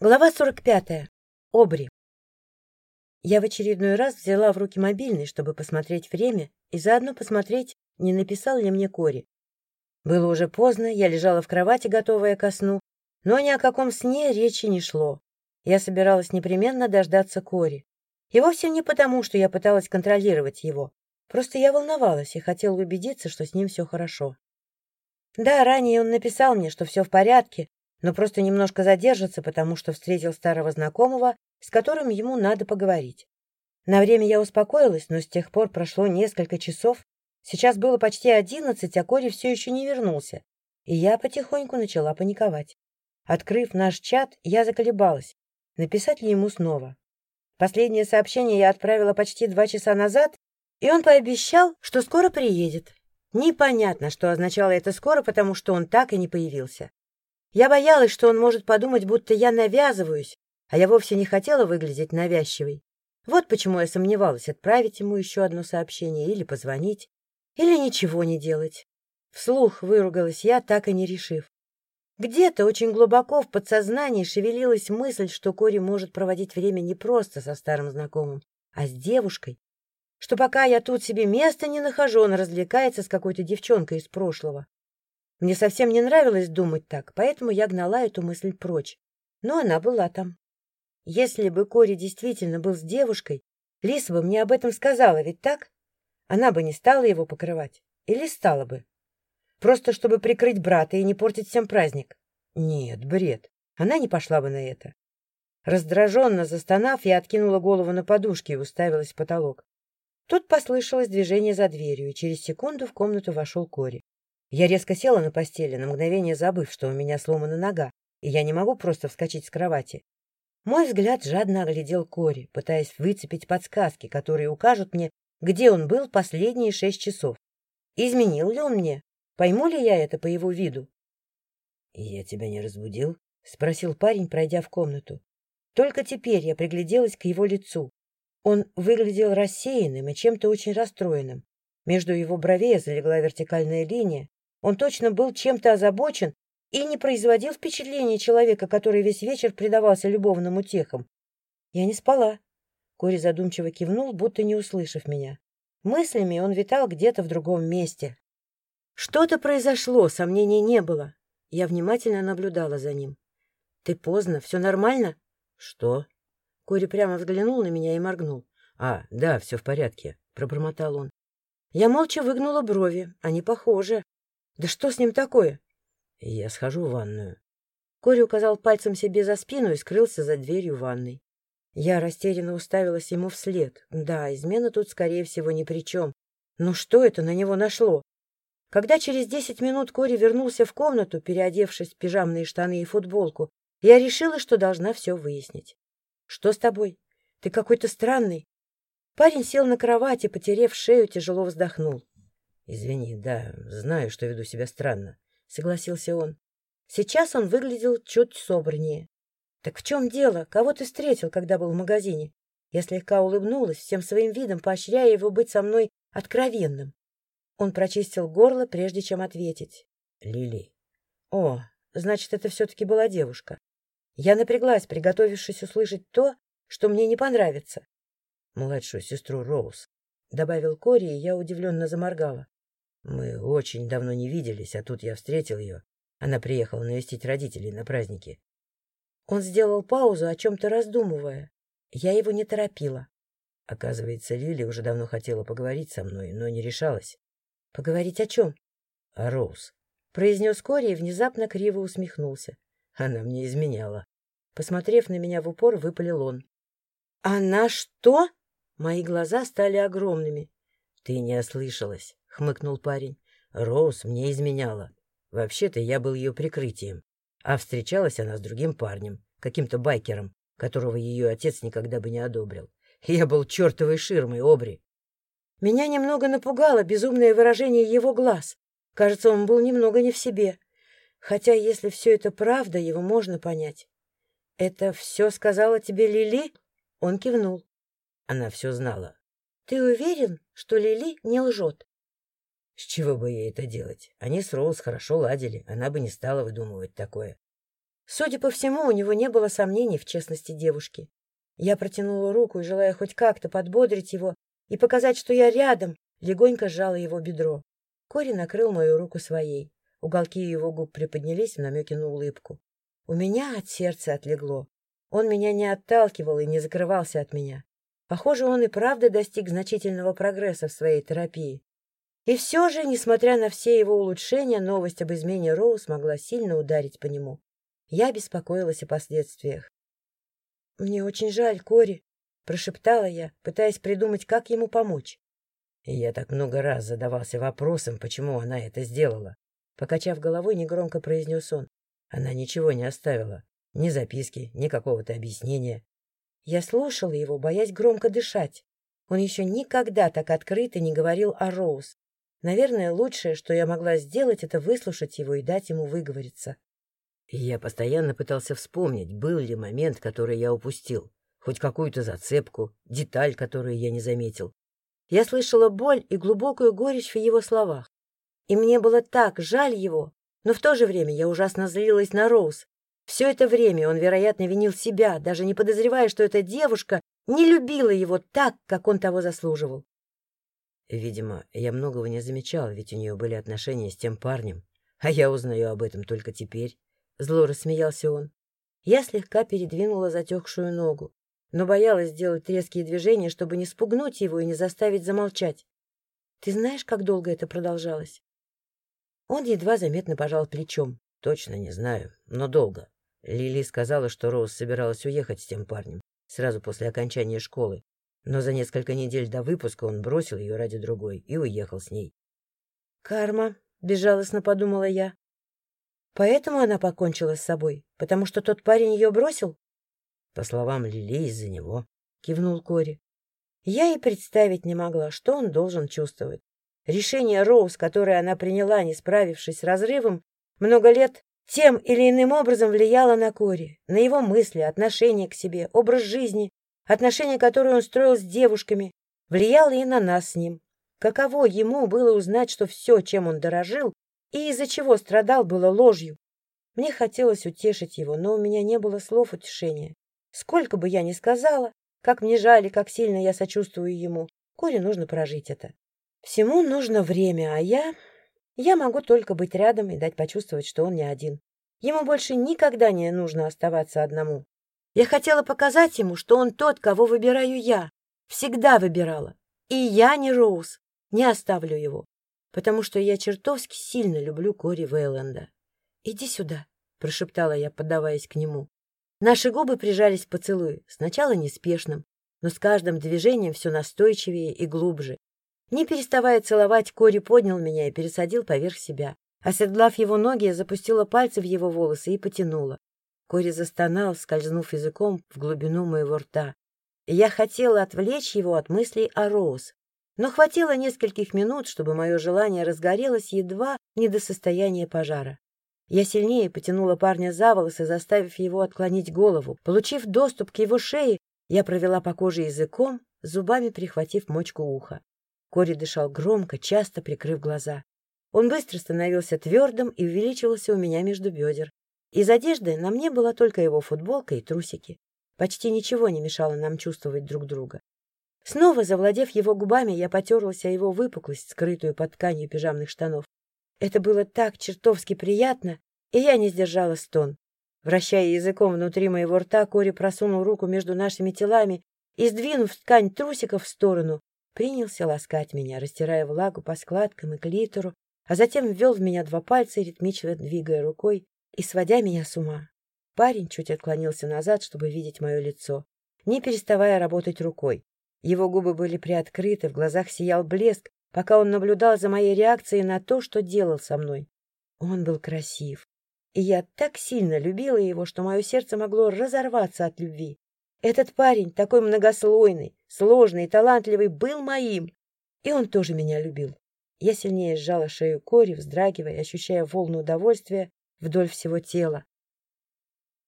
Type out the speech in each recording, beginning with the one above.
Глава 45. Обри. Я в очередной раз взяла в руки мобильный, чтобы посмотреть время и заодно посмотреть, не написал ли мне Кори. Было уже поздно, я лежала в кровати, готовая ко сну, но ни о каком сне речи не шло. Я собиралась непременно дождаться Кори. И вовсе не потому, что я пыталась контролировать его. Просто я волновалась и хотела убедиться, что с ним все хорошо. Да, ранее он написал мне, что все в порядке, но просто немножко задержится, потому что встретил старого знакомого, с которым ему надо поговорить. На время я успокоилась, но с тех пор прошло несколько часов. Сейчас было почти одиннадцать, а Кори все еще не вернулся. И я потихоньку начала паниковать. Открыв наш чат, я заколебалась, написать ли ему снова. Последнее сообщение я отправила почти два часа назад, и он пообещал, что скоро приедет. Непонятно, что означало это скоро, потому что он так и не появился. Я боялась, что он может подумать, будто я навязываюсь, а я вовсе не хотела выглядеть навязчивой. Вот почему я сомневалась, отправить ему еще одно сообщение или позвонить, или ничего не делать. Вслух выругалась я, так и не решив. Где-то очень глубоко в подсознании шевелилась мысль, что Кори может проводить время не просто со старым знакомым, а с девушкой, что пока я тут себе места не нахожу, он развлекается с какой-то девчонкой из прошлого. Мне совсем не нравилось думать так, поэтому я гнала эту мысль прочь. Но она была там. Если бы Кори действительно был с девушкой, Лиса бы мне об этом сказала, ведь так? Она бы не стала его покрывать. Или стала бы? Просто чтобы прикрыть брата и не портить всем праздник. Нет, бред. Она не пошла бы на это. Раздраженно застонав, я откинула голову на подушки и уставилась в потолок. Тут послышалось движение за дверью, и через секунду в комнату вошел Кори. Я резко села на постели, на мгновение забыв, что у меня сломана нога, и я не могу просто вскочить с кровати. Мой взгляд жадно оглядел Кори, пытаясь выцепить подсказки, которые укажут мне, где он был последние шесть часов. Изменил ли он мне? Пойму ли я это по его виду? — Я тебя не разбудил? — спросил парень, пройдя в комнату. Только теперь я пригляделась к его лицу. Он выглядел рассеянным и чем-то очень расстроенным. Между его бровей залегла вертикальная линия, он точно был чем-то озабочен и не производил впечатления человека, который весь вечер предавался любовным утехам. Я не спала. Кори задумчиво кивнул, будто не услышав меня. Мыслями он витал где-то в другом месте. Что-то произошло, сомнений не было. Я внимательно наблюдала за ним. — Ты поздно, все нормально? — Что? Кори прямо взглянул на меня и моргнул. — А, да, все в порядке, — пробормотал он. Я молча выгнула брови. Они похожи. Да что с ним такое? Я схожу в ванную. Кори указал пальцем себе за спину и скрылся за дверью ванной. Я растерянно уставилась ему вслед. Да, измена тут, скорее всего, ни при чем. Но что это на него нашло? Когда через десять минут Кори вернулся в комнату, переодевшись в пижамные штаны и футболку, я решила, что должна все выяснить. — Что с тобой? Ты какой-то странный. Парень сел на кровати, потерев шею, тяжело вздохнул. — Извини, да, знаю, что веду себя странно, — согласился он. Сейчас он выглядел чуть собраннее. — Так в чем дело? Кого ты встретил, когда был в магазине? Я слегка улыбнулась, всем своим видом поощряя его быть со мной откровенным. Он прочистил горло, прежде чем ответить. — Лили. — О, значит, это все-таки была девушка. Я напряглась, приготовившись услышать то, что мне не понравится. — Младшую сестру Роуз, — добавил Кори, и я удивленно заморгала. Мы очень давно не виделись, а тут я встретил ее. Она приехала навестить родителей на празднике. Он сделал паузу, о чем-то раздумывая. Я его не торопила. Оказывается, Лили уже давно хотела поговорить со мной, но не решалась. — Поговорить о чем? — О Роуз. Произнес Кори и внезапно криво усмехнулся. Она мне изменяла. Посмотрев на меня в упор, выпалил он. — Она что? Мои глаза стали огромными. — Ты не ослышалась хмыкнул парень. Роуз мне изменяла. Вообще-то я был ее прикрытием. А встречалась она с другим парнем, каким-то байкером, которого ее отец никогда бы не одобрил. Я был чертовой ширмой, Обри. Меня немного напугало безумное выражение его глаз. Кажется, он был немного не в себе. Хотя, если все это правда, его можно понять. — Это все сказала тебе Лили? Он кивнул. Она все знала. — Ты уверен, что Лили не лжет? С чего бы ей это делать? Они с Роуз хорошо ладили, она бы не стала выдумывать такое. Судя по всему, у него не было сомнений в честности девушки. Я протянула руку и, желая хоть как-то подбодрить его и показать, что я рядом, легонько сжала его бедро. Кори накрыл мою руку своей. Уголки его губ приподнялись в намеке на улыбку. У меня от сердца отлегло. Он меня не отталкивал и не закрывался от меня. Похоже, он и правда достиг значительного прогресса в своей терапии. И все же, несмотря на все его улучшения, новость об измене Роуз могла сильно ударить по нему. Я беспокоилась о последствиях. — Мне очень жаль, Кори, — прошептала я, пытаясь придумать, как ему помочь. И я так много раз задавался вопросом, почему она это сделала. Покачав головой, негромко произнес он. Она ничего не оставила. Ни записки, ни какого-то объяснения. Я слушала его, боясь громко дышать. Он еще никогда так открыто не говорил о Роуз. Наверное, лучшее, что я могла сделать, это выслушать его и дать ему выговориться. Я постоянно пытался вспомнить, был ли момент, который я упустил. Хоть какую-то зацепку, деталь, которую я не заметил. Я слышала боль и глубокую горечь в его словах. И мне было так жаль его, но в то же время я ужасно злилась на Роуз. Все это время он, вероятно, винил себя, даже не подозревая, что эта девушка не любила его так, как он того заслуживал. Видимо, я многого не замечал, ведь у нее были отношения с тем парнем. А я узнаю об этом только теперь. Зло рассмеялся он. Я слегка передвинула затекшую ногу, но боялась сделать резкие движения, чтобы не спугнуть его и не заставить замолчать. Ты знаешь, как долго это продолжалось? Он едва заметно пожал плечом. Точно не знаю, но долго. Лили сказала, что Роуз собиралась уехать с тем парнем сразу после окончания школы, но за несколько недель до выпуска он бросил ее ради другой и уехал с ней. «Карма», — безжалостно подумала я. «Поэтому она покончила с собой, потому что тот парень ее бросил?» «По словам Лили, из-за него», — кивнул Кори. Я и представить не могла, что он должен чувствовать. Решение Роуз, которое она приняла, не справившись с разрывом, много лет тем или иным образом влияло на Кори, на его мысли, отношение к себе, образ жизни, отношения, которые он строил с девушками, влияло и на нас с ним. Каково ему было узнать, что все, чем он дорожил, и из-за чего страдал, было ложью. Мне хотелось утешить его, но у меня не было слов утешения. Сколько бы я ни сказала, как мне жаль и как сильно я сочувствую ему, Коре нужно прожить это. Всему нужно время, а я... Я могу только быть рядом и дать почувствовать, что он не один. Ему больше никогда не нужно оставаться одному. Я хотела показать ему, что он тот, кого выбираю я. Всегда выбирала. И я не Роуз. Не оставлю его. Потому что я чертовски сильно люблю Кори Вейланда. «Иди сюда», — прошептала я, поддаваясь к нему. Наши губы прижались в поцелуй, сначала неспешным, но с каждым движением все настойчивее и глубже. Не переставая целовать, Кори поднял меня и пересадил поверх себя. Оседлав его ноги, я запустила пальцы в его волосы и потянула. Кори застонал, скользнув языком в глубину моего рта. Я хотела отвлечь его от мыслей о Роуз, но хватило нескольких минут, чтобы мое желание разгорелось едва не до состояния пожара. Я сильнее потянула парня за волосы, заставив его отклонить голову. Получив доступ к его шее, я провела по коже языком, зубами прихватив мочку уха. Кори дышал громко, часто прикрыв глаза. Он быстро становился твердым и увеличивался у меня между бедер. Из одежды на мне была только его футболка и трусики. Почти ничего не мешало нам чувствовать друг друга. Снова завладев его губами, я потерлась о его выпуклость, скрытую под тканью пижамных штанов. Это было так чертовски приятно, и я не сдержала стон. Вращая языком внутри моего рта, Кори просунул руку между нашими телами и, сдвинув ткань трусиков в сторону, принялся ласкать меня, растирая влагу по складкам и клитору, а затем ввел в меня два пальца, ритмично двигая рукой и сводя меня с ума. Парень чуть отклонился назад, чтобы видеть мое лицо, не переставая работать рукой. Его губы были приоткрыты, в глазах сиял блеск, пока он наблюдал за моей реакцией на то, что делал со мной. Он был красив, и я так сильно любила его, что мое сердце могло разорваться от любви. Этот парень, такой многослойный, сложный и талантливый, был моим. И он тоже меня любил. Я сильнее сжала шею Кори, вздрагивая, ощущая волну удовольствия вдоль всего тела.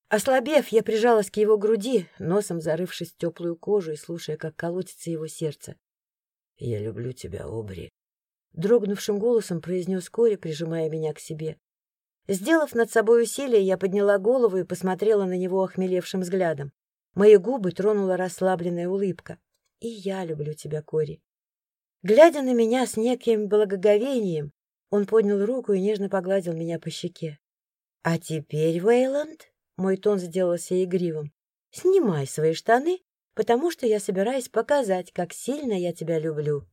Ослабев, я прижалась к его груди, носом зарывшись в теплую кожу и слушая, как колотится его сердце. — Я люблю тебя, Обри. Дрогнувшим голосом произнес Кори, прижимая меня к себе. Сделав над собой усилие, я подняла голову и посмотрела на него охмелевшим взглядом. Мои губы тронула расслабленная улыбка. «И я люблю тебя, Кори». Глядя на меня с неким благоговением, он поднял руку и нежно погладил меня по щеке. «А теперь, Вейланд», — мой тон сделался игривым, — «снимай свои штаны, потому что я собираюсь показать, как сильно я тебя люблю».